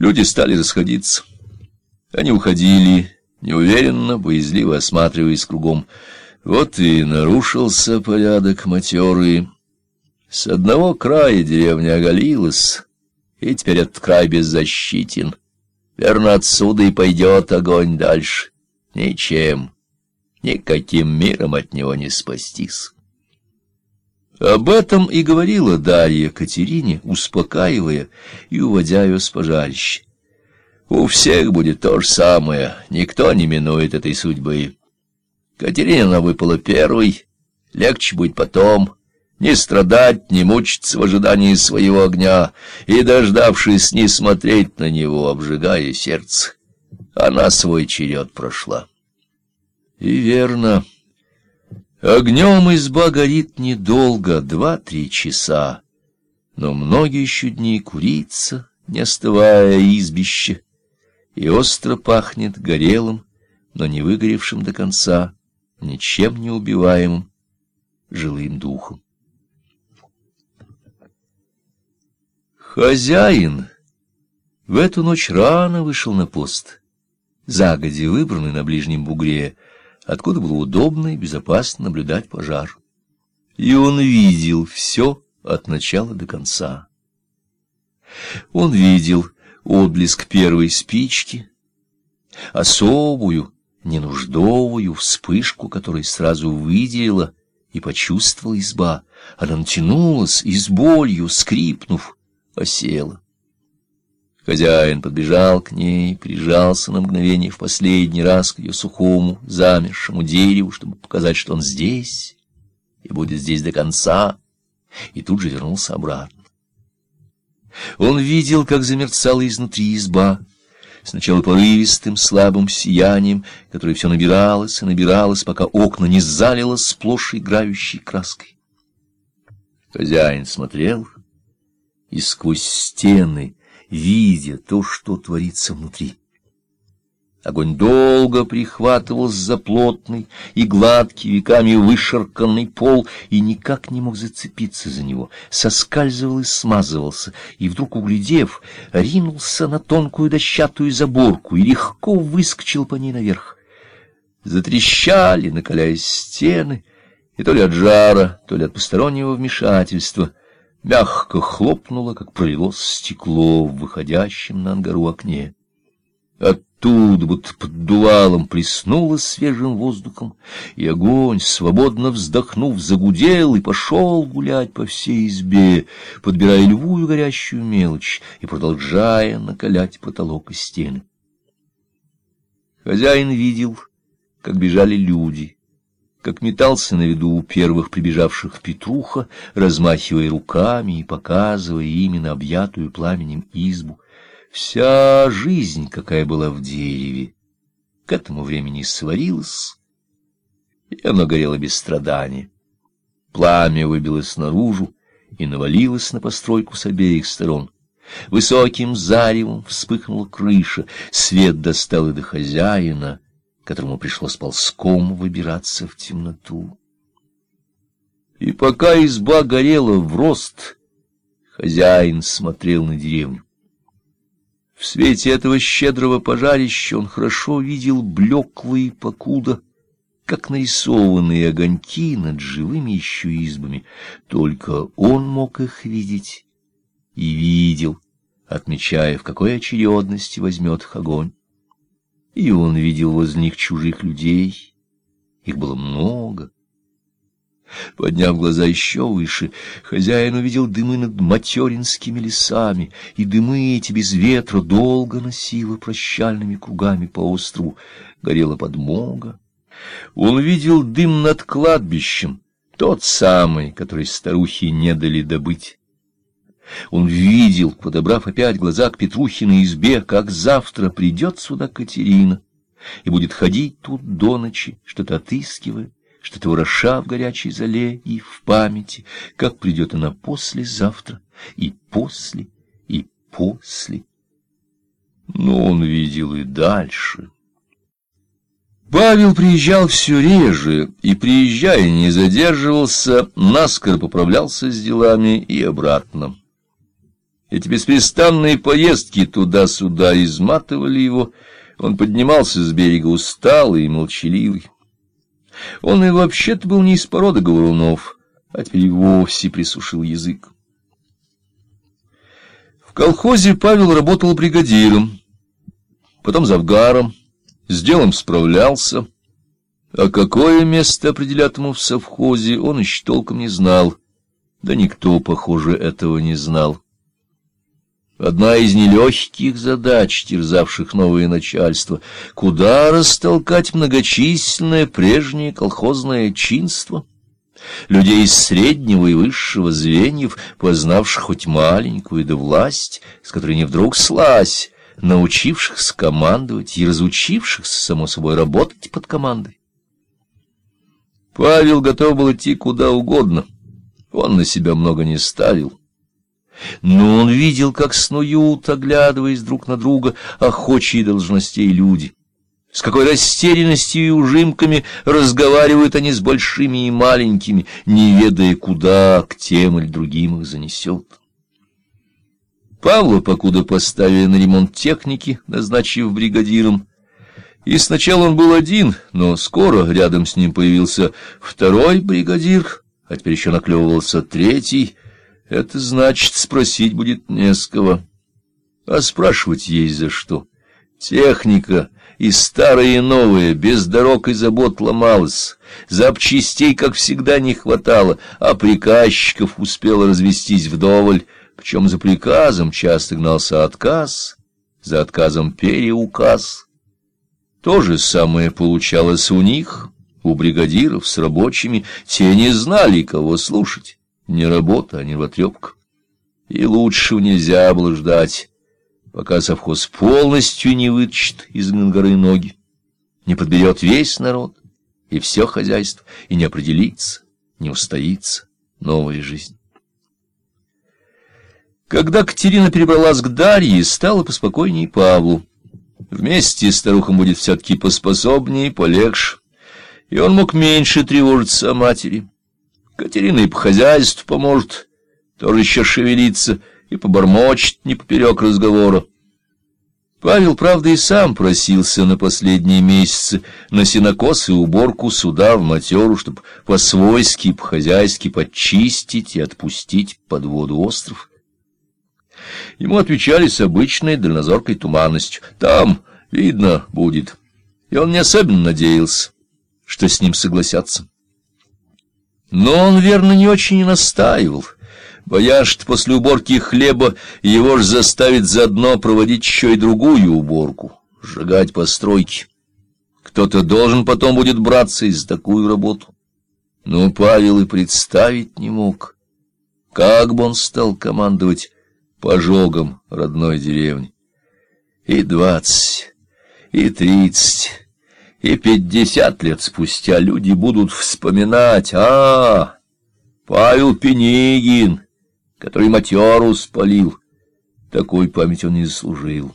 Люди стали расходиться. Они уходили, неуверенно, боязливо осматриваясь кругом. Вот и нарушился порядок матерый. С одного края деревня оголилась, и теперь этот край беззащитен. Верно, отсюда и пойдет огонь дальше. Ничем, никаким миром от него не спастись. Об этом и говорила Дарья Катерине, успокаивая и уводя ее с пожарища. У всех будет то же самое, никто не минует этой судьбы. Катерина выпала первой, легче будет потом, не страдать, не мучиться в ожидании своего огня и, дождавшись, не смотреть на него, обжигая сердце. Она свой черед прошла. И верно. Огнем изба горит недолго, два-три часа, но многие еще дни курится, не остывая избище, и остро пахнет горелым, но не выгоревшим до конца, ничем не убиваемым жилым духом. Хозяин в эту ночь рано вышел на пост, загоди выбранный на ближнем бугре, откуда было удобно и безопасно наблюдать пожар. И он видел все от начала до конца. Он видел отблеск первой спички, особую, ненуждовую вспышку, которая сразу выделила и почувствовала изба. Она натянулась и с болью, скрипнув, осела. Хозяин подбежал к ней, прижался на мгновение в последний раз к ее сухому, замершему дереву, чтобы показать, что он здесь и будет здесь до конца, и тут же вернулся обратно. Он видел, как замерцала изнутри изба, сначала порывистым слабым сиянием, которое все набиралось и набиралось, пока окна не залило сплошь играющей краской. Хозяин смотрел и сквозь стены, видя то, что творится внутри. Огонь долго прихватывал за плотный и гладкий, веками вышарканный пол, и никак не мог зацепиться за него, соскальзывал и смазывался, и вдруг, углядев, ринулся на тонкую дощатую заборку и легко выскочил по ней наверх. Затрещали, накаляясь стены, и то ли от жара, то ли от постороннего вмешательства — мягко хлопнуло, как пролилось стекло в выходящем на ангару окне. Оттуда, будто под дувалом, плеснуло свежим воздухом, и огонь, свободно вздохнув, загудел и пошел гулять по всей избе, подбирая львую горящую мелочь и продолжая накалять потолок и стены. Хозяин видел, как бежали люди — как метался на виду у первых прибежавших Петруха, размахивая руками и показывая именно объятую пламенем избу. Вся жизнь, какая была в дереве, к этому времени сварилась, и оно горело без страдания. Пламя выбилось наружу и навалилось на постройку с обеих сторон. Высоким заревом вспыхнула крыша, свет достал и до хозяина — которому пришлось ползком выбираться в темноту. И пока изба горела в рост, хозяин смотрел на деревню. В свете этого щедрого пожарища он хорошо видел блеклые покуда, как нарисованные огоньки над живыми еще избами. Только он мог их видеть и видел, отмечая, в какой очередности возьмет их огонь и он видел возле них чужих людей. Их было много. Подняв глаза еще выше, хозяин увидел дымы над материнскими лесами, и дымы эти без ветра долго носило прощальными кругами по острову. Горела подмога. Он видел дым над кладбищем, тот самый, который старухи не дали добыть. Он видел, подобрав опять глаза к Петрухиной избе, как завтра придет сюда Катерина и будет ходить тут до ночи, что-то отыскивая, что-то уроша в горячей зале и в памяти, как придет она послезавтра, и после, и после. Но он видел и дальше. Павел приезжал все реже, и, приезжая, не задерживался, наскоро поправлялся с делами и обратно. Эти беспрестанные поездки туда-сюда изматывали его, он поднимался с берега усталый и молчаливый. Он и вообще-то был не из породы говорунов, а теперь вовсе присушил язык. В колхозе Павел работал бригадиром, потом завгаром, с делом справлялся, а какое место определят ему в совхозе, он еще толком не знал, да никто, похоже, этого не знал. Одна из нелегких задач, терзавших новое начальство, куда растолкать многочисленное прежнее колхозное чинство, людей из среднего и высшего звеньев, познавших хоть маленькую да власть, с которой не вдруг слазь, научившихся командовать и разучившихся, само собой, работать под командой. Павел готов был идти куда угодно, он на себя много не ставил. Но он видел, как снуют, оглядываясь друг на друга, охочие должностей люди. С какой растерянностью и ужимками разговаривают они с большими и маленькими, не ведая, куда к тем или другим их занесет. Павла покуда поставили на ремонт техники, назначив бригадиром, и сначала он был один, но скоро рядом с ним появился второй бригадир, а теперь еще наклевывался третий — это значит, спросить будет не с кого. А спрашивать есть за что. Техника и старая, и новая, без дорог и забот ломалась. Запчастей, как всегда, не хватало, а приказчиков успело развестись вдоволь, причем за приказом часто гнался отказ, за отказом переуказ. То же самое получалось у них, у бригадиров с рабочими, те не знали, кого слушать. Не работа, а нервотрепка. И лучшего нельзя было ждать, пока совхоз полностью не вытащит из горы ноги, не подберет весь народ и все хозяйство, и не определится, не устоится новая жизнь. Когда Катерина перебралась к Дарье, стало поспокойнее Павлу. Вместе старухам будет все-таки поспособнее, полегче, и он мог меньше тревожиться о матери. Катерина и по хозяйству поможет, тоже еще шевелиться и побормочет не поперек разговора. Павел, правда, и сам просился на последние месяцы на сенокос и уборку суда в матеру, чтобы по-свойски, по-хозяйски подчистить и отпустить под воду остров. Ему отвечали с обычной дальнозоркой туманностью. Там видно будет. И он не особенно надеялся, что с ним согласятся. Но он, верно, не очень и настаивал, боясь, что после уборки хлеба его ж заставит заодно проводить еще и другую уборку, сжигать постройки. Кто-то должен потом будет браться из такую работу. Но Павел и представить не мог, как бы он стал командовать пожогом родной деревни. И двадцать, и тридцать, и пятьдесят лет спустя люди будут вспоминать, а, Павел Пенигин, который матеру спалил. Такой память он не заслужил.